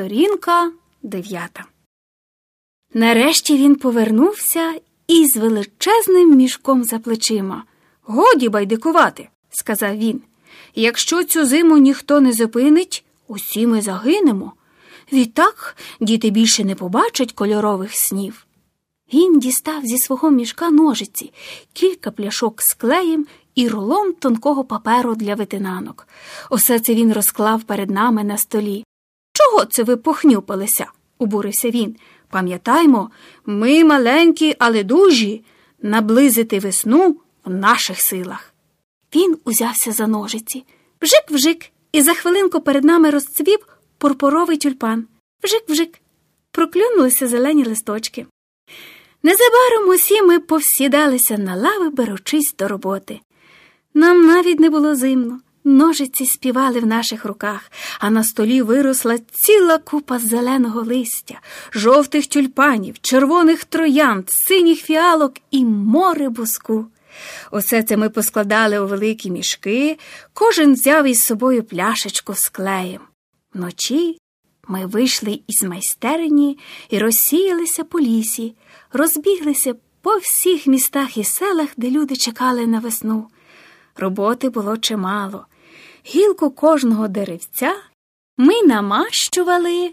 Сторінка дев'ята. Нарешті він повернувся із величезним мішком за плечима. Годі байдикувати, сказав він. Якщо цю зиму ніхто не зупинить, усі ми загинемо. Відтак діти більше не побачать кольорових снів. Він дістав зі свого мішка ножиці, кілька пляшок з клеєм і рулон тонкого паперу для витинанок. Усе це він розклав перед нами на столі. Чого це ви похнюпилися? обурився він. Пам'ятаймо, ми маленькі, але дужі, наблизити весну в наших силах. Він узявся за ножиці. Вжик-вжик, і за хвилинку перед нами розцвів пурпуровий тюльпан. Вжик-вжик. Проклюнулися зелені листочки. Незабаром усі ми повсідалися на лави, беручись до роботи. Нам навіть не було зимно. Ножиці співали в наших руках, а на столі виросла ціла купа зеленого листя, жовтих тюльпанів, червоних троянд, синіх фіалок і море буску. Усе це ми поскладали у великі мішки, кожен взяв із собою пляшечку з клеєм. Вночі ми вийшли із майстерні і розсіялися по лісі, розбіглися по всіх містах і селах, де люди чекали на весну. Роботи було чимало. Гілку кожного деревця ми намащували